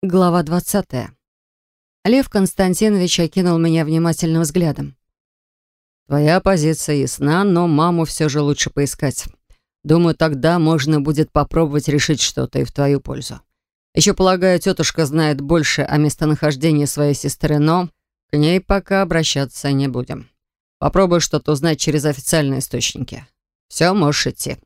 Глава 20. Лев Константинович окинул меня внимательным взглядом. «Твоя позиция ясна, но маму все же лучше поискать. Думаю, тогда можно будет попробовать решить что-то и в твою пользу. Еще, полагаю, тетушка знает больше о местонахождении своей сестры, но к ней пока обращаться не будем. Попробуй что-то узнать через официальные источники. Все, можешь идти».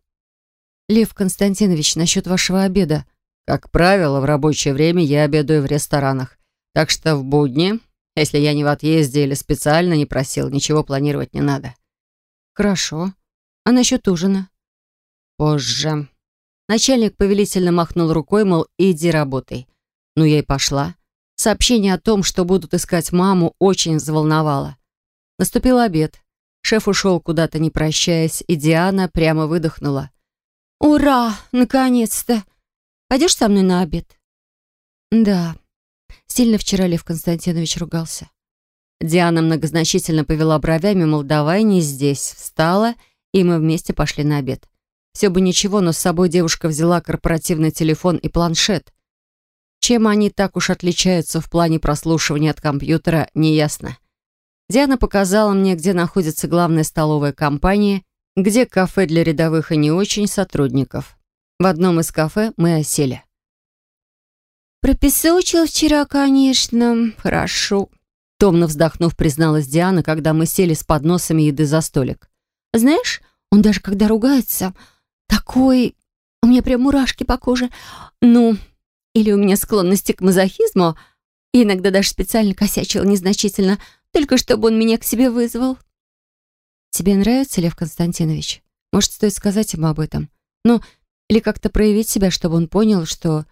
«Лев Константинович, насчет вашего обеда», как правило, в рабочее время я обедаю в ресторанах. Так что в будни, если я не в отъезде или специально не просил, ничего планировать не надо. Хорошо. А насчет ужина? Позже. Начальник повелительно махнул рукой, мол, иди работай. Ну, я и пошла. Сообщение о том, что будут искать маму, очень взволновало. Наступил обед. Шеф ушел куда-то, не прощаясь, и Диана прямо выдохнула. «Ура! Наконец-то! Пойдешь со мной на обед?» «Да». Сильно вчера Лев Константинович ругался. Диана многозначительно повела бровями, мол, давай не здесь. Встала, и мы вместе пошли на обед. Все бы ничего, но с собой девушка взяла корпоративный телефон и планшет. Чем они так уж отличаются в плане прослушивания от компьютера, неясно. Диана показала мне, где находится главная столовая компании, где кафе для рядовых и не очень сотрудников. В одном из кафе мы осели. «Пропесочил вчера, конечно. Хорошо», — томно вздохнув, призналась Диана, когда мы сели с подносами еды за столик. «Знаешь, он даже когда ругается, такой... У меня прям мурашки по коже. Ну, или у меня склонности к мазохизму, и иногда даже специально косячил незначительно, только чтобы он меня к себе вызвал». «Тебе нравится, Лев Константинович? Может, стоит сказать ему об этом? Ну, или как-то проявить себя, чтобы он понял, что...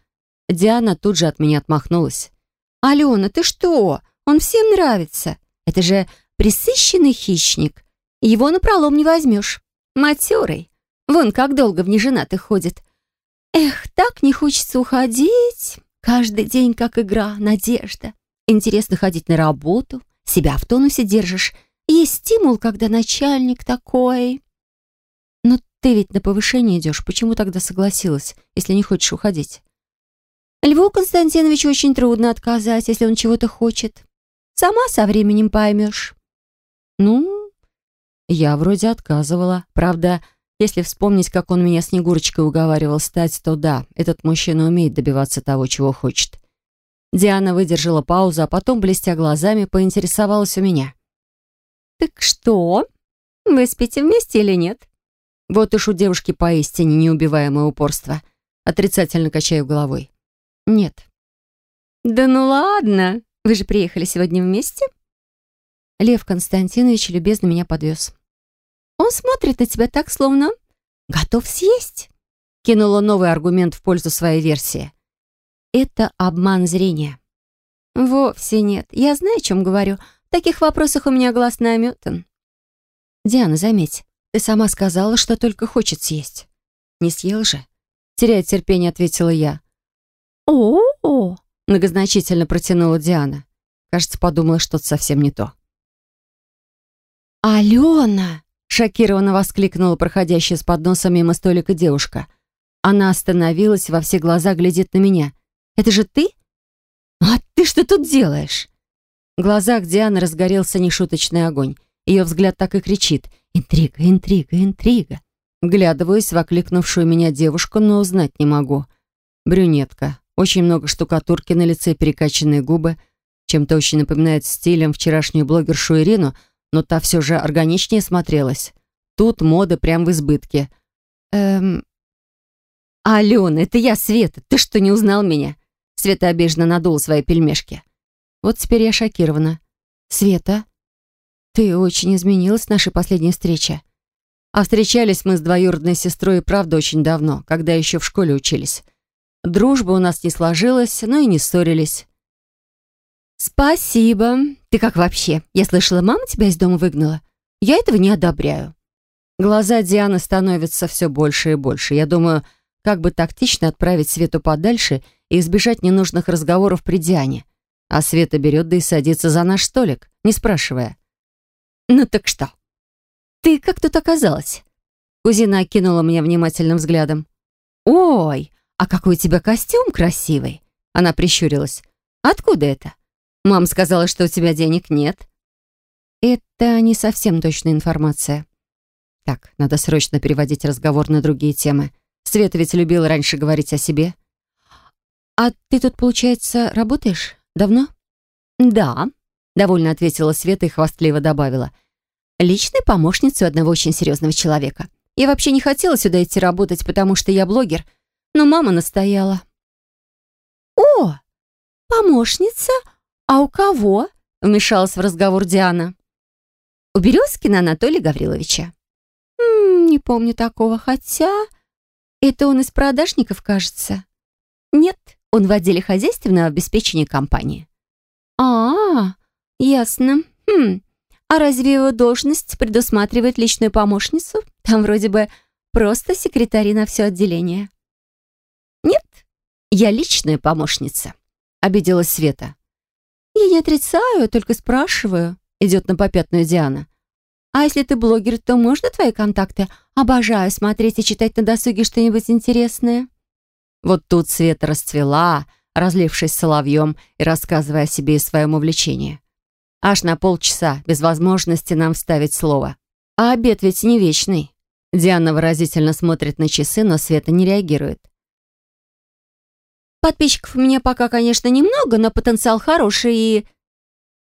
Диана тут же от меня отмахнулась. «Алена, ты что? Он всем нравится. Это же присыщенный хищник. Его напролом не возьмешь. Матерый. Вон как долго в неженатых ходит. Эх, так не хочется уходить. Каждый день как игра, надежда. Интересно ходить на работу. Себя в тонусе держишь. Есть стимул, когда начальник такой. «Ты ведь на повышение идешь. Почему тогда согласилась, если не хочешь уходить?» «Льву Константиновичу очень трудно отказать, если он чего-то хочет. Сама со временем поймешь». «Ну, я вроде отказывала. Правда, если вспомнить, как он меня Снегурочкой уговаривал стать, то да, этот мужчина умеет добиваться того, чего хочет». Диана выдержала паузу, а потом, блестя глазами, поинтересовалась у меня. «Так что? Вы спите вместе или нет?» Вот уж у девушки поистине неубиваемое упорство. Отрицательно качаю головой. Нет. Да ну ладно. Вы же приехали сегодня вместе? Лев Константинович любезно меня подвез. Он смотрит на тебя так, словно готов съесть. Кинула новый аргумент в пользу своей версии. Это обман зрения. Вовсе нет. Я знаю, о чем говорю. В таких вопросах у меня глаз наметан. Диана, заметь, ты сама сказала, что только хочет съесть. Не съел же? Теряя терпение, ответила я. О-о-о! Многозначительно протянула Диана. Кажется, подумала что-то совсем не то. «Алена!» — шокированно воскликнула проходящая с подносом мимо столика девушка. Она остановилась, во все глаза глядит на меня. «Это же ты? А ты что тут делаешь?» В глазах Дианы разгорелся нешуточный огонь. Ее взгляд так и кричит. «Интрига, интрига, интрига!» Глядываюсь в окликнувшую меня девушку, но узнать не могу. Брюнетка. Очень много штукатурки на лице, перекачанные губы. Чем-то очень напоминает стилем вчерашнюю блогершу Ирину, но та все же органичнее смотрелась. Тут мода прям в избытке. Эм... «Алена, это я, Света. Ты что, не узнал меня?» Света обиженно надула свои пельмешки. Вот теперь я шокирована. «Света?» «Ты очень изменилась с нашей последней встречи. А встречались мы с двоюродной сестрой правда очень давно, когда еще в школе учились. Дружба у нас не сложилась, но и не ссорились». «Спасибо. Ты как вообще? Я слышала, мама тебя из дома выгнала. Я этого не одобряю». Глаза Дианы становятся все больше и больше. Я думаю, как бы тактично отправить Свету подальше и избежать ненужных разговоров при Диане. А Света берет да и садится за наш столик, не спрашивая. «Ну так что? Ты как тут оказалась?» Кузина окинула меня внимательным взглядом. «Ой, а какой у тебя костюм красивый! Она прищурилась. «Откуда это? Мама сказала, что у тебя денег нет». «Это не совсем точная информация». Так, надо срочно переводить разговор на другие темы. Света ведь любила раньше говорить о себе. «А ты тут, получается, работаешь? Давно?» «Да», — довольно ответила Света и хвастливо добавила. «Личной помощницей одного очень серьезного человека. Я вообще не хотела сюда идти работать, потому что я блогер, но мама настояла». «О, помощница? А у кого?» — вмешалась в разговор Диана. «У Березкина Анатолия Гавриловича». «М -м, «Не помню такого, хотя...» «Это он из продажников, кажется?» «Нет, он в отделе хозяйственного обеспечения компании». «А, -а ясно. Хм, а разве его должность предусматривает личную помощницу? Там вроде бы просто секретари на все отделение». «Нет, я личная помощница», — обиделась Света. «Я не отрицаю, только спрашиваю», — идет на попятную Диана. «А если ты блогер, то можно твои контакты? Обожаю смотреть и читать на досуге что-нибудь интересное». Вот тут Света расцвела, разлившись соловьем и рассказывая о себе и своем увлечении. Аж на полчаса, без возможности нам вставить слово. А обед ведь не вечный. Диана выразительно смотрит на часы, но Света не реагирует. Подписчиков у меня пока, конечно, немного, но потенциал хороший и...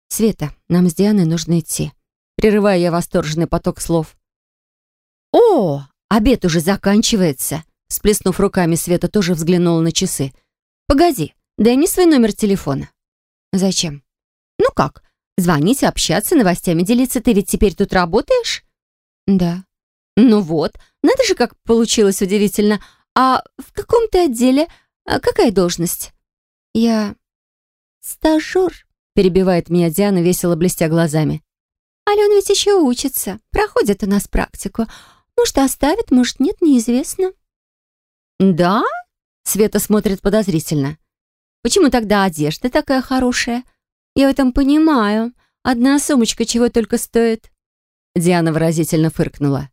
Света, нам с Дианой нужно идти. Прерывая я восторженный поток слов. О, обед уже заканчивается. Сплеснув руками, Света тоже взглянула на часы. Погоди, дай мне свой номер телефона. Зачем? Ну как, звонить, общаться, новостями делиться. Ты ведь теперь тут работаешь? Да. Ну вот, надо же, как получилось удивительно. А в каком то отделе а какая должность? Я... Стажер, перебивает меня Диана, весело блестя глазами. Ален ведь еще учится, проходит у нас практику. Может, оставит, может, нет, неизвестно. Да? Света смотрит подозрительно. Почему тогда одежда такая хорошая? Я в этом понимаю. Одна сумочка чего только стоит. Диана выразительно фыркнула.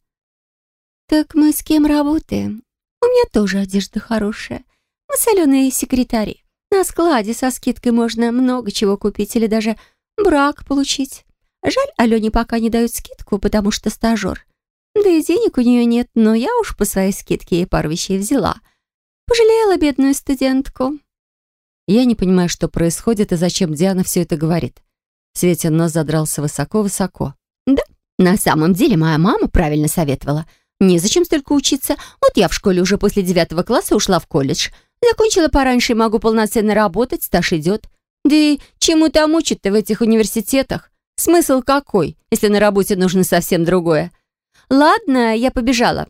Так мы с кем работаем? У меня тоже одежда хорошая. Мы соленые секретари. На складе со скидкой можно много чего купить или даже брак получить. Жаль, Алене пока не дают скидку, потому что стажер. Да и денег у нее нет, но я уж по своей скидке ей пару вещей взяла. Пожалела бедную студентку. Я не понимаю, что происходит и зачем Диана все это говорит. Светин нос задрался высоко-высоко. Да, на самом деле моя мама правильно советовала. Незачем столько учиться. Вот я в школе уже после девятого класса ушла в колледж. Закончила пораньше и могу полноценно работать, стаж идет. Да и чему там учат-то в этих университетах? Смысл какой, если на работе нужно совсем другое? Ладно, я побежала.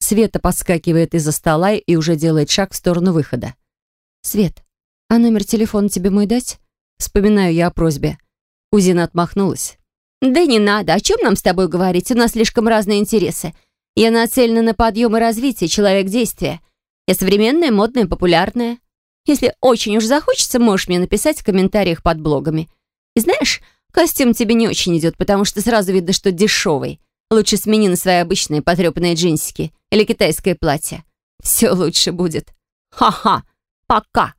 Света подскакивает из-за стола и уже делает шаг в сторону выхода. «Свет, а номер телефона тебе мой дать?» Вспоминаю я о просьбе. Кузина отмахнулась. «Да не надо, о чем нам с тобой говорить? У нас слишком разные интересы. Я нацелена на подъем и развитие, человек действия. Я современная, модная, популярная. Если очень уж захочется, можешь мне написать в комментариях под блогами. И знаешь, костюм тебе не очень идет, потому что сразу видно, что дешевый. Лучше смени на свои обычные потрепанные джинсики или китайское платье. Все лучше будет. Ха-ха. Пока.